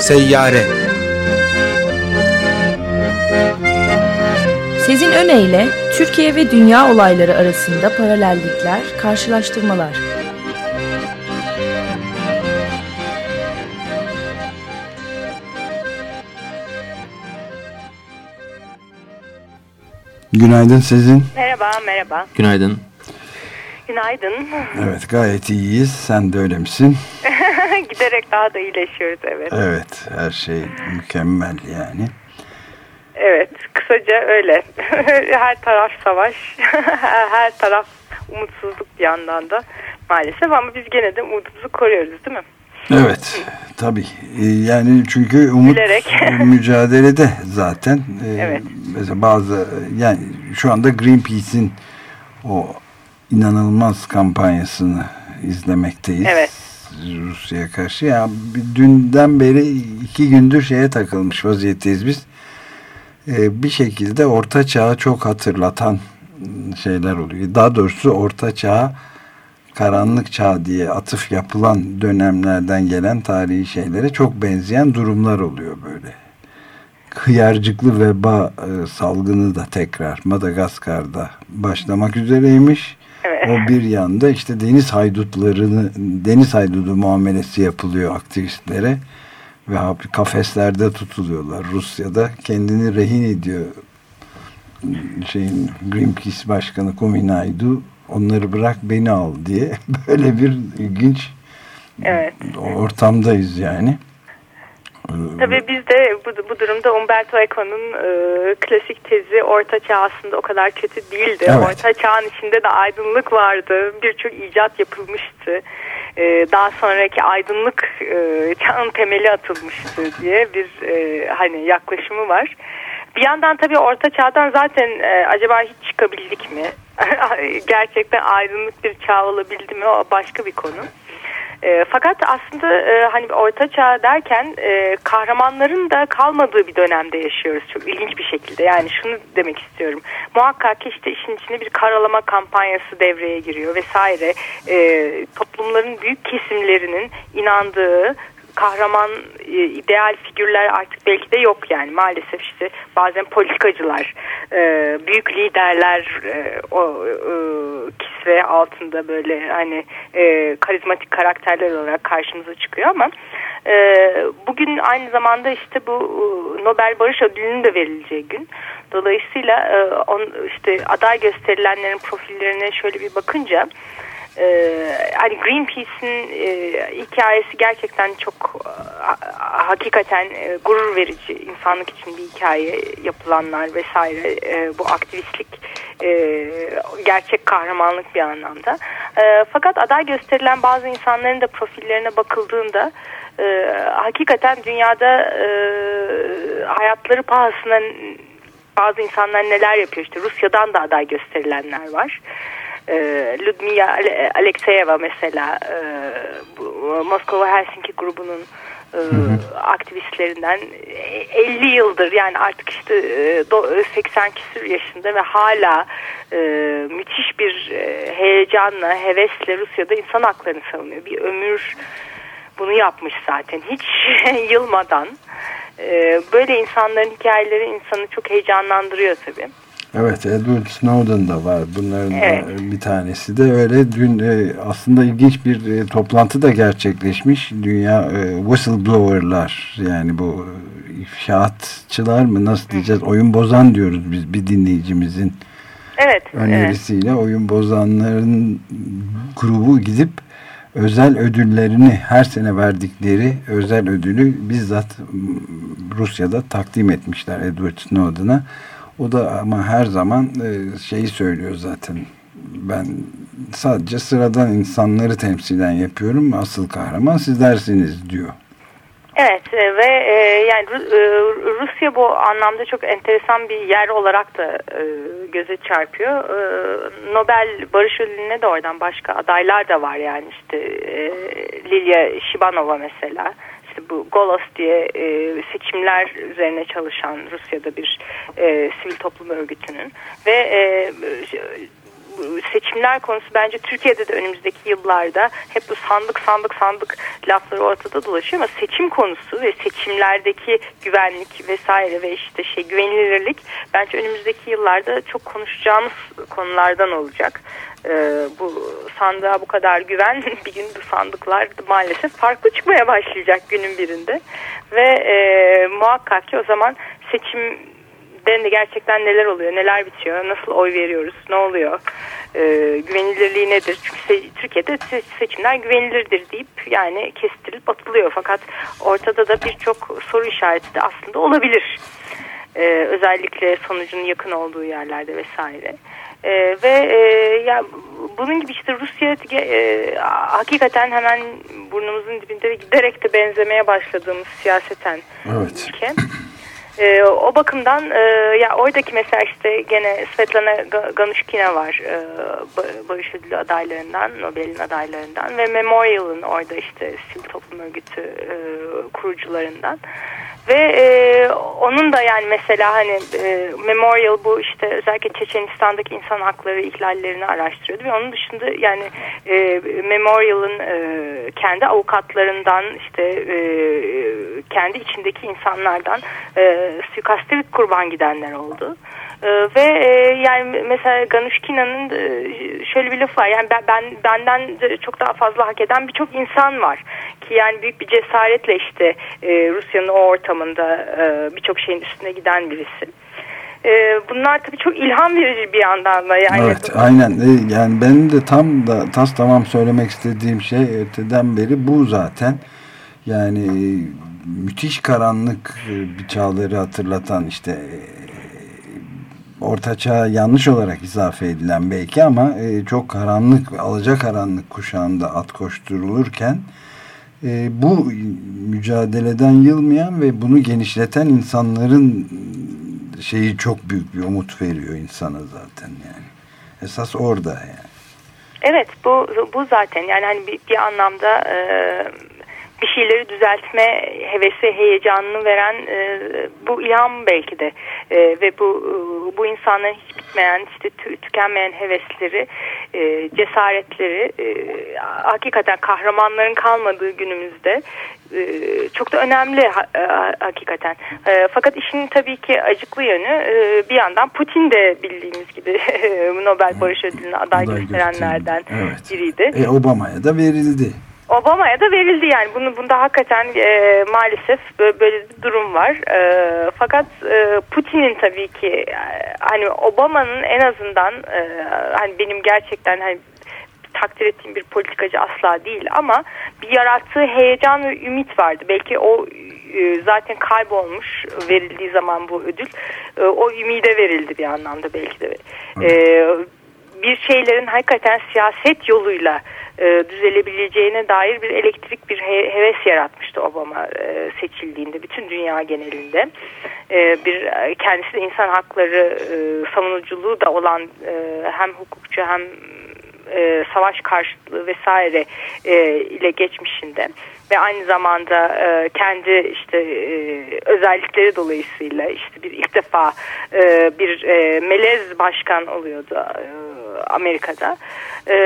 Seyyare Sezin Öne Türkiye ve dünya olayları arasında paralellikler, karşılaştırmalar. Günaydın Sezin. Merhaba, merhaba. Günaydın. Günaydın. Evet, gayet iyiyiz. Sen de öyle misin? Giderek daha da iyileşiyoruz, evet. Evet, her şey mükemmel yani. Evet, kısaca öyle. her taraf savaş, her taraf umutsuzluk bir yandan da maalesef ama biz gene de umudumuzu koruyoruz değil mi? Evet, tabii. Ee, yani çünkü umut mücadelede zaten. Ee, evet. Mesela bazı, yani şu anda Greenpeace'in o inanılmaz kampanyasını izlemekteyiz. Evet. Rusya'ya karşı. Ya dünden beri iki gündür şeye takılmış vaziyetteyiz biz. Ee, bir şekilde orta çağı çok hatırlatan şeyler oluyor. Daha doğrusu orta çağı karanlık çağ diye atıf yapılan dönemlerden gelen tarihi şeylere çok benzeyen durumlar oluyor böyle. Hıyarcıklı veba e, salgını da tekrar Madagaskar'da başlamak üzereymiş. Evet. O bir yanda işte deniz haydutlarını deniz haydudu muamelesi yapılıyor aktivistlere ve kafeslerde tutuluyorlar. Rusya'da kendini rehin ediyor şeyin Greenpeace Başkanı Kuminaydu onları bırak beni al diye böyle bir ilginç evet. ortamdayız yani. Tabii biz de bu, bu durumda Umberto Eco'nun e, klasik tezi Orta Çağ aslında o kadar kötü değildi. Evet. Orta Çağ'ın içinde de aydınlık vardı. Birçok icat yapılmıştı. E, daha sonraki aydınlık e, çağın temeli atılmıştı diye bir e, hani yaklaşımı var. Bir yandan tabii Orta Çağ'dan zaten e, acaba hiç çıkabildik mi? Gerçekten aydınlık bir çağ olabildi mi? O başka bir konu. E, fakat aslında e, hani orta çağ derken e, kahramanların da kalmadığı bir dönemde yaşıyoruz çok ilginç bir şekilde. Yani şunu demek istiyorum. Muhakkak ki işte işin içine bir karalama kampanyası devreye giriyor vesaire. E, toplumların büyük kesimlerinin inandığı kahraman e, ideal figürler artık belki de yok yani. Maalesef işte bazen politikacılar e, büyük liderler e, o e, kisve altında böyle hani e, karizmatik karakterler olarak karşımıza çıkıyor ama e, bugün aynı zamanda işte bu e, Nobel Barış Ödülü'nün de verileceği gün. Dolayısıyla e, on, işte aday gösterilenlerin profillerine şöyle bir bakınca ee, hani Greenpeace'in e, hikayesi gerçekten çok e, hakikaten e, gurur verici insanlık için bir hikaye yapılanlar vesaire e, bu aktivistlik e, gerçek kahramanlık bir anlamda. E, fakat aday gösterilen bazı insanların da profillerine bakıldığında e, hakikaten dünyada e, hayatları pahasına bazı insanlar neler yapıyor işte Rusya'dan da aday gösterilenler var. Ee, Ludmila Alekseyeva mesela e, Moskova Helsinki grubunun e, aktivistlerinden 50 yıldır yani artık işte 80 e, küsur yaşında ve hala müthiş bir heyecanla, hevesle Rusya'da insan haklarını savunuyor. Bir ömür bunu yapmış zaten hiç yılmadan. Böyle insanların hikayeleri insanı çok heyecanlandırıyor tabii. Evet Edward Snowden da var. Bunların evet. bir tanesi de. Öyle dün e, aslında ilginç bir e, toplantı da gerçekleşmiş. Dünya e, whistleblowerlar yani bu ifşaatçılar mı nasıl diyeceğiz oyun bozan diyoruz biz bir dinleyicimizin evet, önerisiyle evet. oyun bozanların grubu gidip özel ödüllerini her sene verdikleri özel ödülü bizzat Rusya'da takdim etmişler Edward Snowden'a o da ama her zaman e, şeyi söylüyor zaten. Ben sadece sıradan insanları temsilen yapıyorum. Asıl kahraman sizlersiniz diyor. Evet e, ve e, yani e, Rusya bu anlamda çok enteresan bir yer olarak da e, göze çarpıyor. E, Nobel Barış Ödülü'ne de oradan başka adaylar da var yani işte e, Lilia Shibanova mesela işte bu Golos diye e, seçimler üzerine çalışan Rusya'da bir e, sivil toplum örgütünün ve e, seçimler konusu bence Türkiye'de de önümüzdeki yıllarda hep bu sandık sandık sandık lafları ortada dolaşıyor ama seçim konusu ve seçimlerdeki güvenlik vesaire ve işte şey güvenilirlik bence önümüzdeki yıllarda çok konuşacağımız konulardan olacak. Ee, bu sandığa bu kadar güven bir gün bu sandıklar maalesef farklı çıkmaya başlayacak günün birinde ve e, muhakkak ki o zaman seçim de gerçekten neler oluyor, neler bitiyor, nasıl oy veriyoruz, ne oluyor, e, güvenilirliği nedir? Çünkü Türkiye'de seçimler güvenilirdir deyip yani kestirilip atılıyor. Fakat ortada da birçok soru işareti de aslında olabilir. E, özellikle sonucun yakın olduğu yerlerde vesaire. E, ve e, ya bunun gibi işte Rusya e, hakikaten hemen burnumuzun dibinde giderek de benzemeye başladığımız siyaseten evet. ülke. E, o bakımdan e, ya oradaki mesela işte gene Svetlana Ganushkina var e, Barış Ödülü adaylarından, Nobel'in adaylarından ve Memorial'ın orada işte sivil toplum örgütü e, kurucularından. Ve e, onun da yani mesela hani e, Memorial bu işte özellikle Çeçenistan'daki insan hakları ihlallerini araştırıyordu ve onun dışında yani e, Memorial'ın e, kendi avukatlarından işte e, kendi içindeki insanlardan e, suikaste kurban gidenler oldu. E, ve e, yani mesela Ganushkina'nın e, şöyle bir lafı var yani ben, ben benden çok daha fazla hak eden birçok insan var ki yani büyük bir cesaretle işte e, Rusya'nın o ortamında e, birçok şeyin üstüne giden birisi. E, bunlar tabii çok ilham verici bir yandan da yani. Evet aynen e, yani benim de tam da tas tamam söylemek istediğim şey öteden beri bu zaten yani müthiş karanlık bir çağları hatırlatan işte orta çağ yanlış olarak izafe edilen belki ama çok karanlık alacak karanlık kuşağında at koşturulurken e, bu mücadeleden yılmayan ve bunu genişleten insanların şeyi çok büyük bir umut veriyor insana zaten yani. Esas orada yani. Evet bu bu zaten yani hani bir, bir anlamda e, bir şeyleri düzeltme hevesi, heyecanını veren e, bu ilham belki de e, ve bu bu insanların hiç bitmeyen, işte tü, tükenmeyen hevesleri, e, cesaretleri, e, hakikaten kahramanların kalmadığı günümüzde e, çok da önemli ha, e, hakikaten. E, fakat işin tabii ki acıklı yönü e, bir yandan Putin de bildiğimiz gibi Nobel Barış Ödülü'ne aday gösterenlerden evet. biriydi. E, Obama'ya da verildi. Obama'ya da verildi yani bunu bunda hakikaten e, maalesef böyle, bir durum var. E, fakat e, Putin'in tabii ki e, hani Obama'nın en azından e, hani benim gerçekten hani takdir ettiğim bir politikacı asla değil ama bir yarattığı heyecan ve ümit vardı. Belki o e, zaten kaybolmuş verildiği zaman bu ödül e, o ümide verildi bir anlamda belki de. E, bir şeylerin hakikaten siyaset yoluyla e, düzelebileceğine dair bir elektrik bir he, heves yaratmıştı Obama e, seçildiğinde bütün dünya genelinde. E, bir kendisi de insan hakları e, savunuculuğu da olan e, hem hukukçu hem e, savaş karşıtlığı vesaire e, ile geçmişinde ve aynı zamanda e, kendi işte e, özellikleri dolayısıyla işte bir ilk defa e, bir e, melez başkan oluyordu e, Amerika'da e,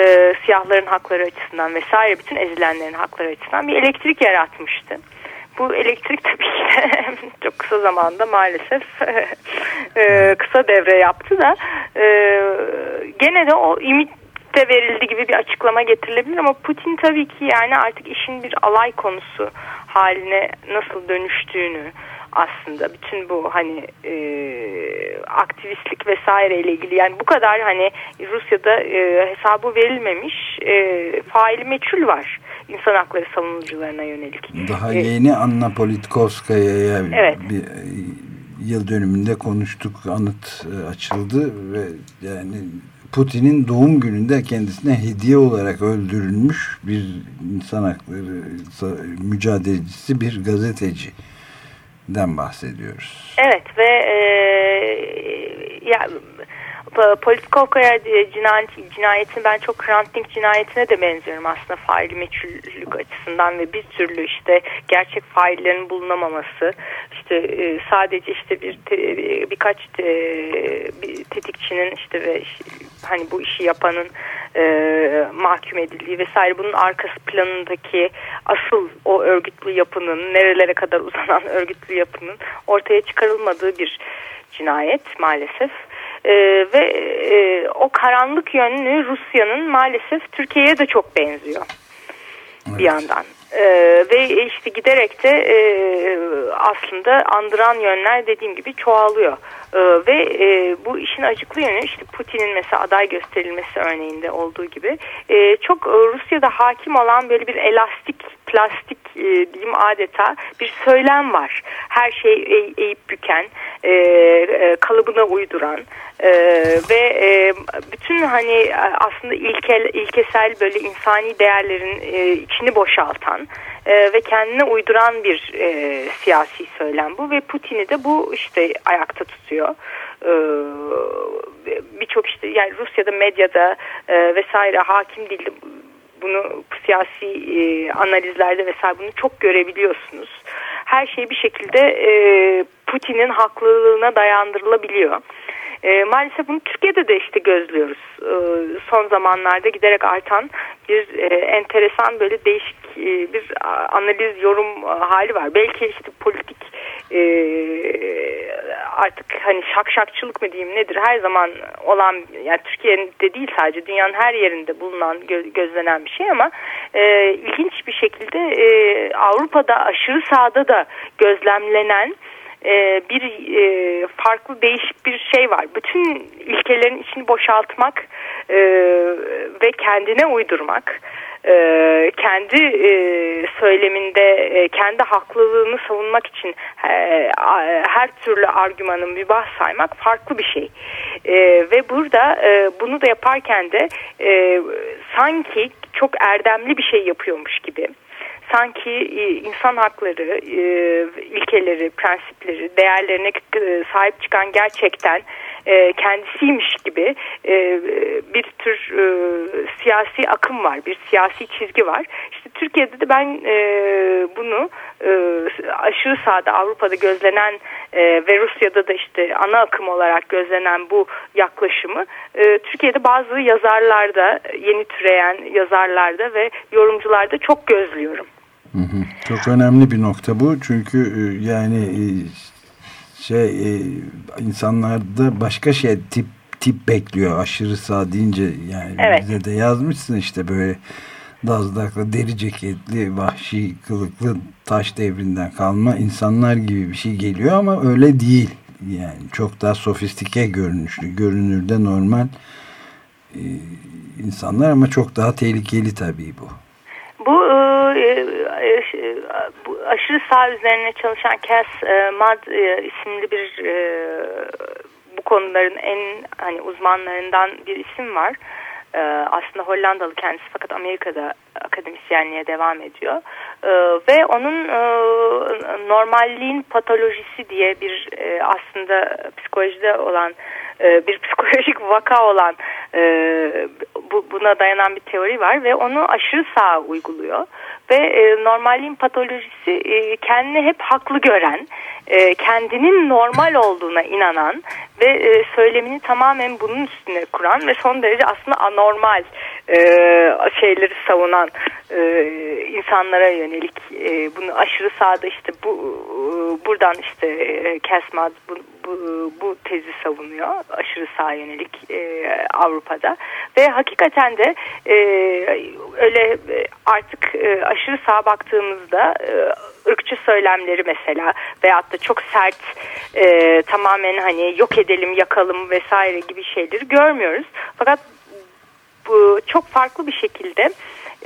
siyahların hakları açısından vesaire bütün ezilenlerin hakları açısından bir elektrik yaratmıştı. Bu elektrik tabii ki çok kısa zamanda maalesef e, kısa devre yaptı da e, gene de o ümit de verildi gibi bir açıklama getirilebilir ama Putin tabii ki yani artık işin bir alay konusu haline nasıl dönüştüğünü aslında bütün bu hani e, aktivistlik vesaire ile ilgili yani bu kadar hani Rusya'da e, hesabı verilmemiş e, faili meçhul var insan hakları savunucularına yönelik. Daha ee, yeni Anna Politkovskaya'ya evet. bir e, yıl dönümünde konuştuk anıt e, açıldı ve yani Putin'in doğum gününde kendisine hediye olarak öldürülmüş bir insan hakları mücadelecisi bir gazeteci den bahsediyoruz. Evet ve e, ya Politkovkaya cinayet, cinayetini ben çok Hrant Dink cinayetine de benziyorum aslında faili meçhullük açısından ve bir türlü işte gerçek faillerin bulunamaması işte e, sadece işte bir te, birkaç te, bir tetikçinin işte ve hani bu işi yapanın e, mahkum edildiği vesaire bunun arkası planındaki asıl o örgütlü yapının nerelere kadar uzanan örgütlü yapının ortaya çıkarılmadığı bir cinayet maalesef. E, ve e, o karanlık yönlü Rusya'nın maalesef Türkiye'ye de çok benziyor evet. bir yandan. Ee, ve işte giderek de e, aslında andıran yönler dediğim gibi çoğalıyor. Ee, ve e, bu işin acıklı yönü işte Putin'in mesela aday gösterilmesi örneğinde olduğu gibi e, çok e, Rusya'da hakim olan böyle bir elastik plastik e, diyeyim adeta bir söylem var. Her şey eğ, eğip büken, e, e, kalıbına uyduran e, ve e, bütün hani aslında ilkel, ilkesel böyle insani değerlerin e, içini boşaltan e, ve kendine uyduran bir e, siyasi söylem bu ve Putin'i de bu işte ayakta tutuyor. E, Birçok işte yani Rusya'da medyada e, vesaire hakim değildi bunu siyasi e, analizlerde vesaire bunu çok görebiliyorsunuz. Her şey bir şekilde e, Putin'in haklılığına dayandırılabiliyor. E, maalesef bunu Türkiye'de de işte gözlüyoruz. E, son zamanlarda giderek artan bir e, enteresan böyle değişik e, bir analiz yorum hali var. Belki işte politik e, artık hani şakşakçılık mı diyeyim nedir her zaman olan yani Türkiye'de değil sadece dünyanın her yerinde bulunan gö gözlenen bir şey ama e, ilginç bir şekilde e, Avrupa'da aşırı sağda da gözlemlenen e, bir e, farklı değişik bir şey var. Bütün ilkelerin içini boşaltmak e, ve kendine uydurmak kendi söyleminde kendi haklılığını savunmak için her türlü argümanın mübah saymak farklı bir şey. Ve burada bunu da yaparken de sanki çok erdemli bir şey yapıyormuş gibi sanki e, insan hakları, e, ilkeleri, prensipleri, değerlerine e, sahip çıkan gerçekten kendisiymiş gibi bir tür siyasi akım var, bir siyasi çizgi var. İşte Türkiye'de de ben bunu aşırı sağda Avrupa'da gözlenen ve Rusya'da da işte ana akım olarak gözlenen bu yaklaşımı Türkiye'de bazı yazarlarda, yeni türeyen yazarlarda ve yorumcularda çok gözlüyorum. Hı hı. Çok önemli bir nokta bu çünkü e, yani e, şey e, insanlarda başka şey tip tip bekliyor aşırı sağ deyince yani evet. bize de yazmışsın işte böyle dazdaklı deri ceketli vahşi kılıklı taş devrinden kalma insanlar gibi bir şey geliyor ama öyle değil yani çok daha sofistike görünüşlü görünürde normal insanlar ama çok daha tehlikeli tabii bu. Bu e, bu aşırı sağ üzerine çalışan Cass e, Mad e, isimli bir e, bu konuların en hani uzmanlarından bir isim var. E, aslında Hollandalı kendisi fakat Amerika'da akademisyenliğe devam ediyor. E, ve onun e, normalliğin patolojisi diye bir e, aslında psikolojide olan e, bir psikolojik vaka olan e, bu, buna dayanan bir teori var ve onu aşırı sağ uyguluyor. Ve e, normalliğin patolojisi e, kendini hep haklı gören, kendinin normal olduğuna inanan ve söylemini tamamen bunun üstüne kuran ve son derece aslında anormal şeyleri savunan insanlara yönelik bunu aşırı sağda işte bu e, buradan işte e, bu, bu, bu tezi savunuyor aşırı sağ yönelik e, Avrupa'da. Ve hakikaten de e, öyle e, artık e, aşırı sağ baktığımızda e, ırkçı söylemleri mesela veyahut da çok sert e, tamamen hani yok edelim yakalım vesaire gibi şeyleri görmüyoruz. Fakat bu çok farklı bir şekilde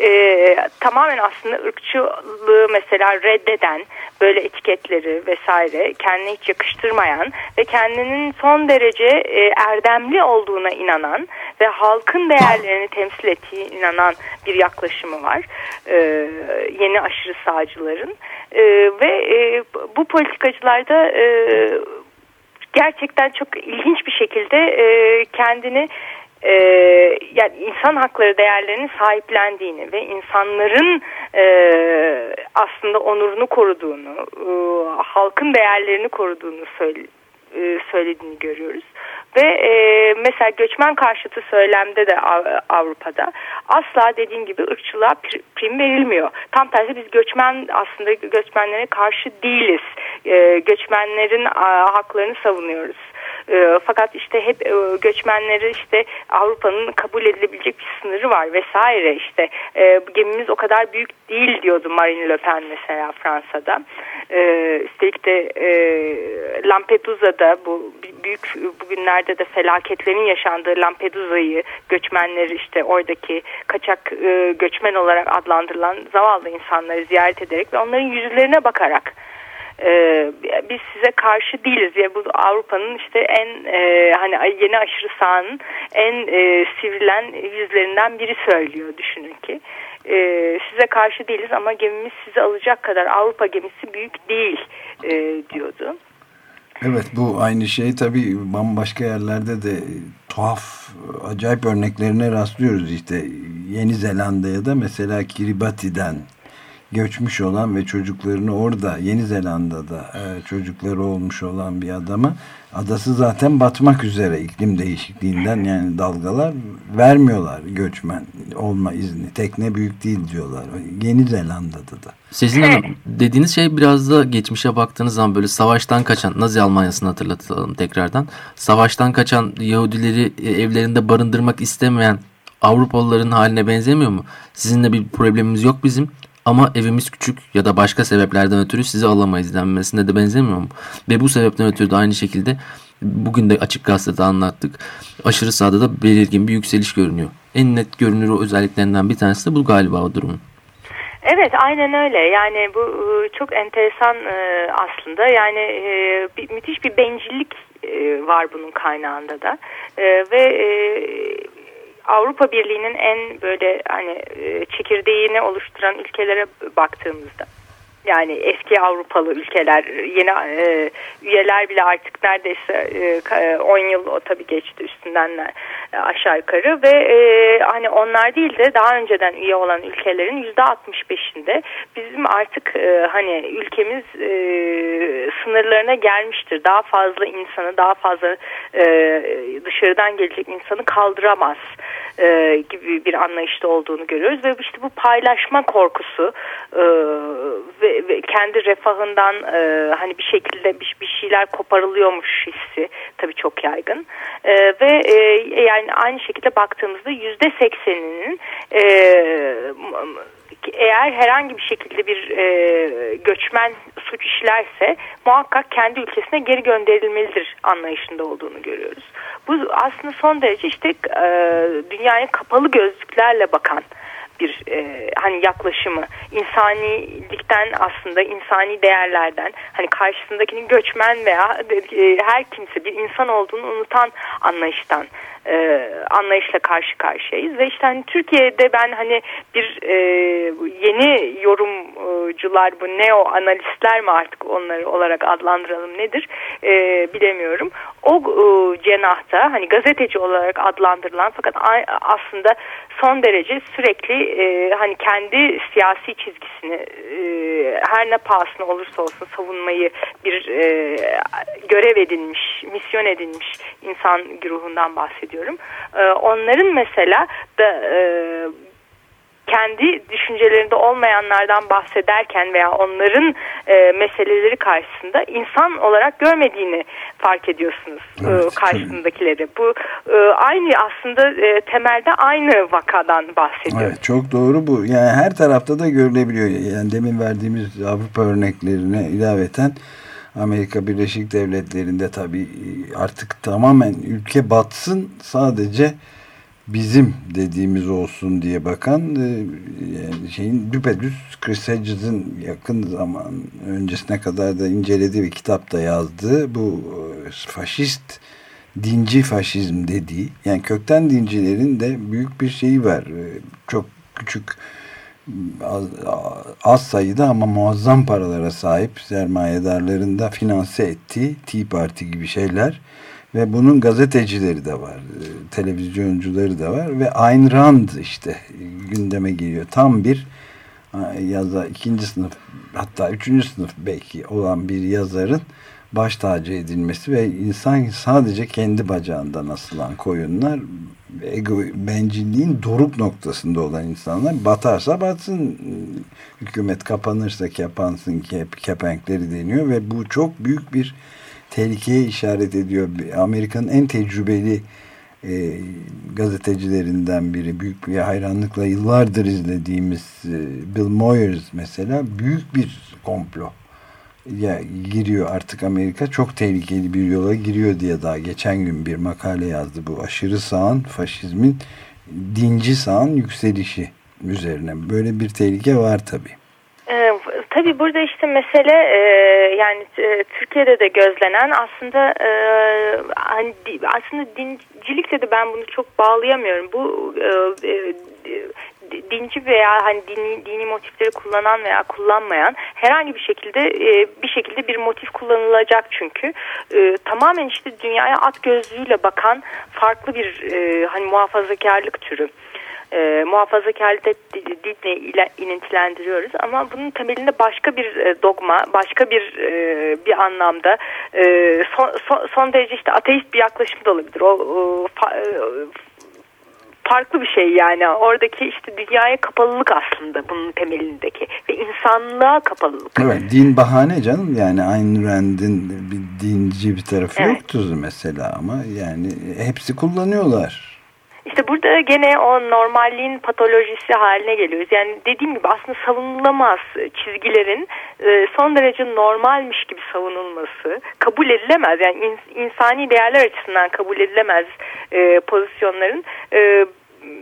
e, tamamen aslında ırkçılığı mesela reddeden böyle etiketleri vesaire kendine hiç yakıştırmayan ve kendinin son derece e, erdemli olduğuna inanan ve halkın değerlerini temsil ettiği inanan bir yaklaşımı var e, yeni aşırı sağcıların. E, ve e, bu politikacılarda e, gerçekten çok ilginç bir şekilde e, kendini e, yani insan hakları değerlerinin sahiplendiğini ve insanların e, aslında onurunu koruduğunu, e, halkın değerlerini koruduğunu söyle, e, söylediğini görüyoruz. Ve e, mesela göçmen karşıtı söylemde de Avrupa'da asla dediğim gibi ırkçılığa prim verilmiyor. Tam tersi biz göçmen aslında göçmenlere karşı değiliz. E, göçmenlerin a, haklarını savunuyoruz. E, fakat işte hep e, göçmenleri işte Avrupa'nın kabul edilebilecek bir sınırı var vesaire işte e, gemimiz o kadar büyük değil diyordu Marine Le Pen mesela Fransa'da. E, üstelik de e, Lampedusa'da bu büyük bugünlerde de felaketlerin yaşandığı Lampedusa'yı göçmenleri işte oradaki kaçak e, göçmen olarak adlandırılan zavallı insanları ziyaret ederek ve onların yüzlerine bakarak e, biz size karşı değiliz diye bu Avrupa'nın işte en e, hani yeni aşırı sağın en e, sivrilen yüzlerinden biri söylüyor düşünün ki e, size karşı değiliz ama gemimiz sizi alacak kadar Avrupa gemisi büyük değil e, diyordu. Evet bu aynı şey tabii bambaşka yerlerde de tuhaf acayip örneklerine rastlıyoruz işte Yeni Zelanda'ya da mesela Kiribati'den göçmüş olan ve çocuklarını orada Yeni Zelanda'da e, çocukları olmuş olan bir adama adası zaten batmak üzere iklim değişikliğinden yani dalgalar vermiyorlar göçmen olma izni. Tekne büyük değil diyorlar. Yeni Zelanda'da da. Sezin Hanım dediğiniz şey biraz da geçmişe baktığınız zaman böyle savaştan kaçan Nazi Almanya'sını hatırlatalım tekrardan. Savaştan kaçan Yahudileri e, evlerinde barındırmak istemeyen Avrupalıların haline benzemiyor mu? Sizinle bir problemimiz yok bizim ama evimiz küçük ya da başka sebeplerden ötürü sizi alamayız denmesine de benzemiyor mu? Ve bu sebepten ötürü de aynı şekilde bugün de açık gazetede anlattık. Aşırı sağda da belirgin bir yükseliş görünüyor. En net görünür özelliklerinden bir tanesi de bu galiba o durumun. Evet aynen öyle yani bu ıı, çok enteresan ıı, aslında yani bir, müthiş bir bencillik var bunun kaynağında da ve Avrupa Birliği'nin en böyle hani e, çekirdeğini oluşturan ülkelere baktığımızda yani eski Avrupalı ülkeler yeni e, üyeler bile artık neredeyse e, 10 yıl o tabii geçti üstünden e, aşağı yukarı ve e, hani onlar değil de daha önceden üye olan ülkelerin yüzde 65'inde bizim artık e, hani ülkemiz e, sınırlarına gelmiştir. Daha fazla insanı daha fazla e, dışarıdan gelecek insanı kaldıramaz e, gibi bir anlayışta olduğunu görüyoruz ve işte bu paylaşma korkusu e, ve kendi refahından e, hani bir şekilde bir, bir şeyler koparılıyormuş hissi tabii çok yaygın e, ve e, yani aynı şekilde baktığımızda yüzde sekseninin e, eğer herhangi bir şekilde bir e, göçmen suç işlerse muhakkak kendi ülkesine geri gönderilmelidir anlayışında olduğunu görüyoruz. Bu aslında son derece işte e, dünyaya kapalı gözlüklerle bakan bir e, hani yaklaşımı insanilikten aslında insani değerlerden hani karşısındakinin göçmen veya e, her kimse bir insan olduğunu unutan anlayıştan e, anlayışla karşı karşıyayız ve işte hani Türkiye'de ben hani bir e, yeni yorumcular bu neo analistler mi artık onları olarak adlandıralım nedir e, bilemiyorum. O e, cenahta hani gazeteci olarak adlandırılan fakat aslında son derece sürekli e, hani kendi siyasi çizgisini e, her ne pahasına olursa olsun savunmayı bir e, görev edinmiş, misyon edinmiş insan güruhundan bahsediyorum. E, onların mesela da e, kendi düşüncelerinde olmayanlardan bahsederken veya onların e, meseleleri karşısında insan olarak görmediğini fark ediyorsunuz e, evet, e, karşısındakileri. Bu e, aynı aslında e, temelde aynı vakadan bahsediyor. Evet, çok doğru bu. Yani her tarafta da görülebiliyor. Yani demin verdiğimiz Avrupa örneklerine ilaveten Amerika Birleşik Devletleri'nde tabii artık tamamen ülke batsın sadece bizim dediğimiz olsun diye bakan e, yani şeyin düpedüz Chris Hedges'in yakın zaman öncesine kadar da incelediği bir kitapta yazdığı bu e, faşist dinci faşizm dediği yani kökten dincilerin de büyük bir şeyi var. E, çok küçük az, az sayıda ama muazzam paralara sahip sermayedarların da finanse ettiği Tea Party gibi şeyler ve bunun gazetecileri de var, e, televizyoncuları da var ve Ayn Rand işte gündeme geliyor. Tam bir yaza ikinci sınıf hatta üçüncü sınıf belki olan bir yazarın baş tacı edilmesi ve insan sadece kendi bacağından asılan koyunlar ego, bencilliğin doruk noktasında olan insanlar batarsa batsın hükümet kapanırsa kapansın kep, kepenkleri deniyor ve bu çok büyük bir tehlikeye işaret ediyor. Amerika'nın en tecrübeli e, gazetecilerinden biri büyük bir hayranlıkla yıllardır izlediğimiz e, Bill Moyers mesela büyük bir komplo ya giriyor artık Amerika çok tehlikeli bir yola giriyor diye daha geçen gün bir makale yazdı bu aşırı sağın faşizmin dinci sağın yükselişi üzerine böyle bir tehlike var tabi. Tabii burada işte mesele e, yani e, Türkiye'de de gözlenen aslında e, hani aslında dincilikle de ben bunu çok bağlayamıyorum. Bu e, e, dinci veya hani dini, dini motifleri kullanan veya kullanmayan herhangi bir şekilde e, bir şekilde bir motif kullanılacak çünkü e, tamamen işte dünyaya at gözlüğüyle bakan farklı bir e, hani muhafazakarlık türü e, muhafazakarlığı dinle ile inintilendiriyoruz ama bunun temelinde başka bir e, dogma, başka bir e, bir anlamda e, son, son, son derece işte ateist bir yaklaşım da olabilir. O, o fa, e, farklı bir şey yani. Oradaki işte dünyaya kapalılık aslında bunun temelindeki ve insanlığa kapalılık. Evet din bahane canım yani Ayn Rand'in bir dinci bir tarafı evet. yoktu mesela ama yani hepsi kullanıyorlar. İşte burada gene o normalliğin patolojisi haline geliyoruz. Yani dediğim gibi aslında savunulamaz çizgilerin e, son derece normalmiş gibi savunulması kabul edilemez. Yani insani değerler açısından kabul edilemez e, pozisyonların e,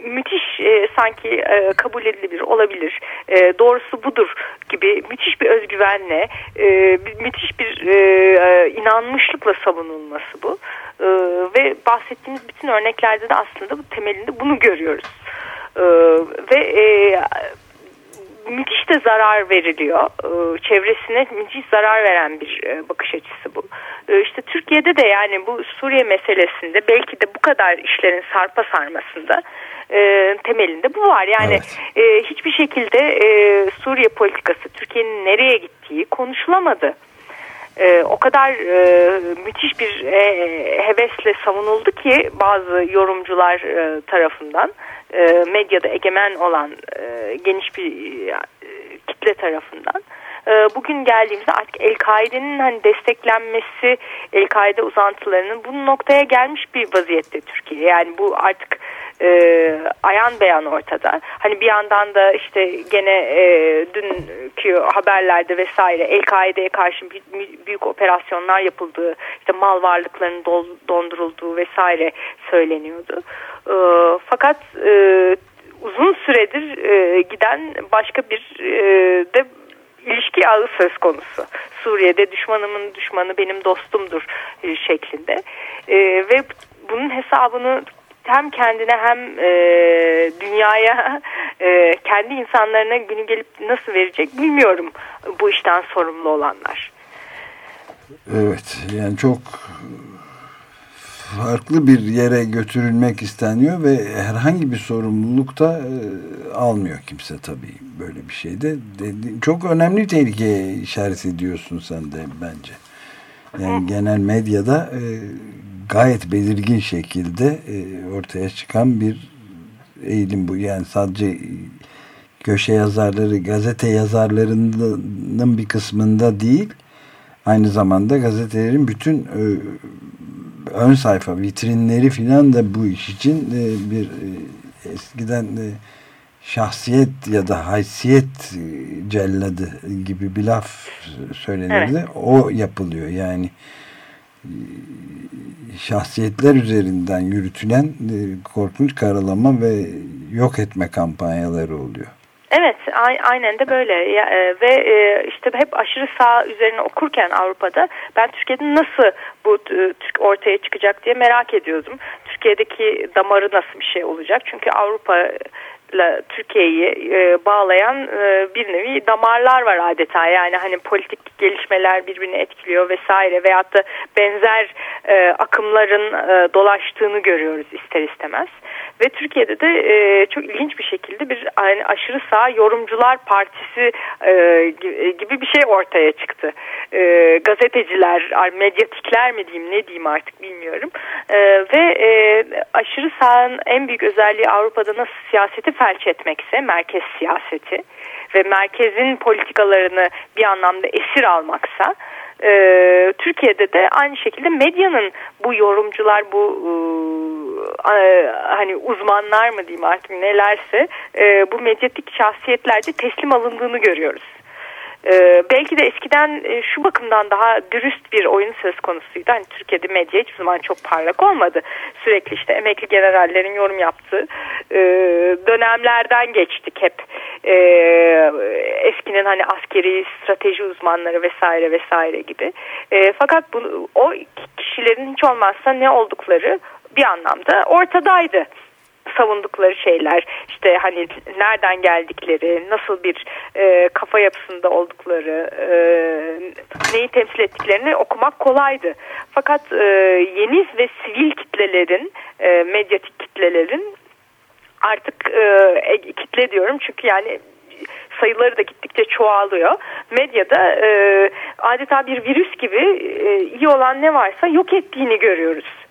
müthiş e, sanki e, kabul edilebilir olabilir. E, doğrusu budur gibi müthiş bir özgüvenle e, müthiş bir e, e, inanmışlıkla savunulması bu. E, ve bahsettiğimiz bütün örneklerde de aslında bu temelinde bunu görüyoruz. E, ve e, müthiş de zarar veriliyor. E, çevresine müthiş zarar veren bir e, bakış açısı bu. E, işte Türkiye'de de yani bu Suriye meselesinde belki de bu kadar işlerin sarpa sarmasında e, temelinde bu var. Yani evet. e, hiçbir şekilde e, Suriye politikası Türkiye'nin nereye gittiği konuşulamadı. E, o kadar e, müthiş bir e, hevesle savunuldu ki bazı yorumcular e, tarafından e, medyada egemen olan e, geniş bir e, kitle tarafından. Bugün geldiğimizde artık El-Kaide'nin hani desteklenmesi, El-Kaide uzantılarının bu noktaya gelmiş bir vaziyette Türkiye. Yani bu artık e, ayan beyan ortada. Hani bir yandan da işte gene e, dünkü haberlerde vesaire El-Kaide'ye karşı büyük, operasyonlar yapıldığı, işte mal varlıklarının dol, dondurulduğu vesaire söyleniyordu. E, fakat e, uzun süredir e, giden başka bir e, de ilişki ağı söz konusu. Suriye'de düşmanımın düşmanı benim dostumdur e, şeklinde. E, ve bunun hesabını hem kendine hem e, dünyaya e, kendi insanlarına günü gelip nasıl verecek bilmiyorum bu işten sorumlu olanlar. Evet yani çok farklı bir yere götürülmek isteniyor ve herhangi bir sorumluluk da e, almıyor kimse tabii böyle bir şeyde. Çok önemli tehlikeye işaret ediyorsun sen de bence. Yani genel medyada e, gayet belirgin şekilde e, ortaya çıkan bir eğilim bu. Yani sadece köşe yazarları, gazete yazarlarının bir kısmında değil, aynı zamanda gazetelerin bütün e, ön sayfa vitrinleri filan da bu iş için e, bir e, eskiden e, şahsiyet ya da haysiyet celladı gibi bir laf söylenirdi. Evet. O yapılıyor yani şahsiyetler üzerinden yürütülen e, korkunç karalama ve yok etme kampanyaları oluyor. Evet aynen de böyle e, ve e, işte hep aşırı sağ üzerine okurken Avrupa'da ben Türkiye'de nasıl bu ortaya çıkacak diye merak ediyordum. Türkiye'deki damarı nasıl bir şey olacak? Çünkü Avrupa ile Türkiye'yi e, bağlayan e, bir nevi damarlar var adeta. Yani hani politik gelişmeler birbirini etkiliyor vesaire veyahut da benzer e, akımların e, dolaştığını görüyoruz ister istemez. Ve Türkiye'de de e, çok ilginç bir şekilde bir yani aşırı sağ yorumcular partisi e, gibi bir şey ortaya çıktı. e, gazeteciler, medyatikler mi diyeyim ne diyeyim artık bilmiyorum. E, ve e, aşırı sağın en büyük özelliği Avrupa'da nasıl siyaseti felç etmekse, merkez siyaseti ve merkezin politikalarını bir anlamda esir almaksa e, Türkiye'de de aynı şekilde medyanın bu yorumcular bu e, hani uzmanlar mı diyeyim artık nelerse e, bu medyatik şahsiyetlerce teslim alındığını görüyoruz. Ee, belki de eskiden e, şu bakımdan daha dürüst bir oyun söz konusuydu. Hani Türkiye'de medya hiçbir zaman çok parlak olmadı. Sürekli işte emekli generallerin yorum yaptığı e, dönemlerden geçtik hep. E, eskinin hani askeri strateji uzmanları vesaire vesaire gibi. E, fakat bu, o kişilerin hiç olmazsa ne oldukları bir anlamda ortadaydı savundukları şeyler işte hani nereden geldikleri nasıl bir e, kafa yapısında oldukları e, neyi temsil ettiklerini okumak kolaydı fakat e, yeni ve sivil kitlelerin e, medyatik kitlelerin artık e, kitle diyorum çünkü yani sayıları da gittikçe çoğalıyor. Medyada e, adeta bir virüs gibi e, iyi olan ne varsa yok ettiğini görüyoruz.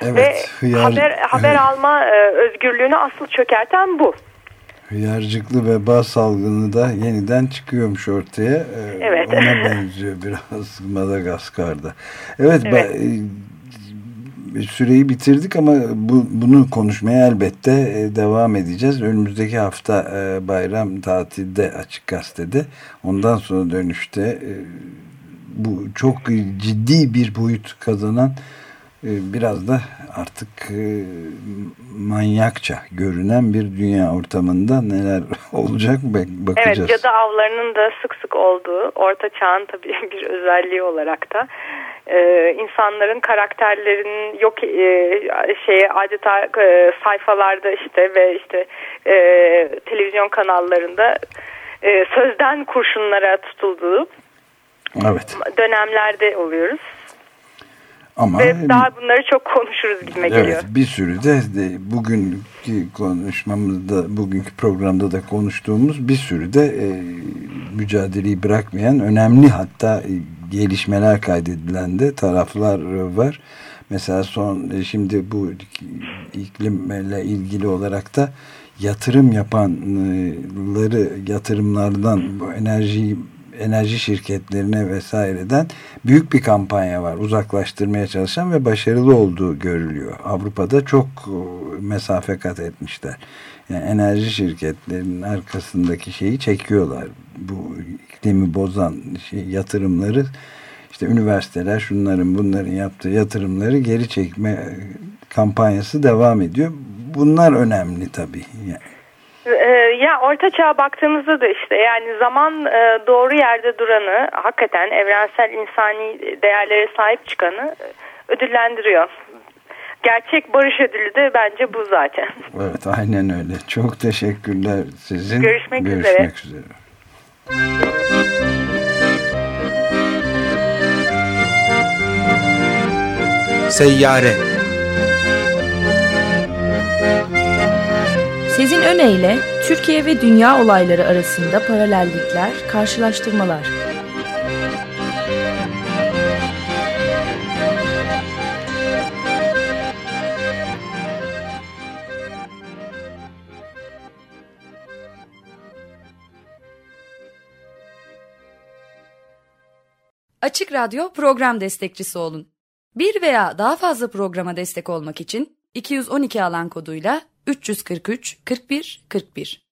Evet, Ve hıyar, haber, haber evet. alma e, özgürlüğünü asıl çökerten bu. Hıyarcıklı veba salgını da yeniden çıkıyormuş ortaya. E, evet. Ona benziyor biraz Madagaskar'da. Evet, evet. E, süreyi bitirdik ama bu, bunu konuşmaya elbette devam edeceğiz. Önümüzdeki hafta bayram tatilde Açık Gazete'de. Ondan sonra dönüşte bu çok ciddi bir boyut kazanan biraz da artık e, manyakça görünen bir dünya ortamında neler olacak bakacağız. Evet cadı avlarının da sık sık olduğu orta çağın tabii bir özelliği olarak da e, insanların karakterlerinin yok e, şeye adeta sayfalarda işte ve işte televizyon kanallarında sözden kurşunlara tutulduğu evet. dönemlerde oluyoruz. Ama Ve daha bunları çok konuşuruz gibime evet, geliyor. Bir sürü de, de bugünkü konuşmamızda, bugünkü programda da konuştuğumuz bir sürü de e, mücadeleyi bırakmayan önemli hatta e, gelişmeler kaydedilen de taraflar var. Mesela son e, şimdi bu iklimle ilgili olarak da yatırım yapanları yatırımlardan bu enerjiyi enerji şirketlerine vesaireden büyük bir kampanya var. Uzaklaştırmaya çalışan ve başarılı olduğu görülüyor. Avrupa'da çok e, mesafe kat etmişler. Yani enerji şirketlerinin arkasındaki şeyi çekiyorlar. Bu iklimi bozan şey, yatırımları işte üniversiteler şunların bunların yaptığı yatırımları geri çekme kampanyası devam ediyor. Bunlar önemli tabii. Yani ya orta çağa baktığımızda da işte yani zaman e, doğru yerde duranı hakikaten evrensel insani değerlere sahip çıkanı e, ödüllendiriyor. Gerçek barış ödülü de bence bu zaten. Evet aynen öyle. Çok teşekkürler sizin. Görüşmek, Görüşmek üzere. üzere. Seyyare Sezin Öne Türkiye ve dünya olayları arasında paralellikler, karşılaştırmalar. Açık Radyo program destekçisi olun. Bir veya daha fazla programa destek olmak için 212 alan koduyla 343 41 41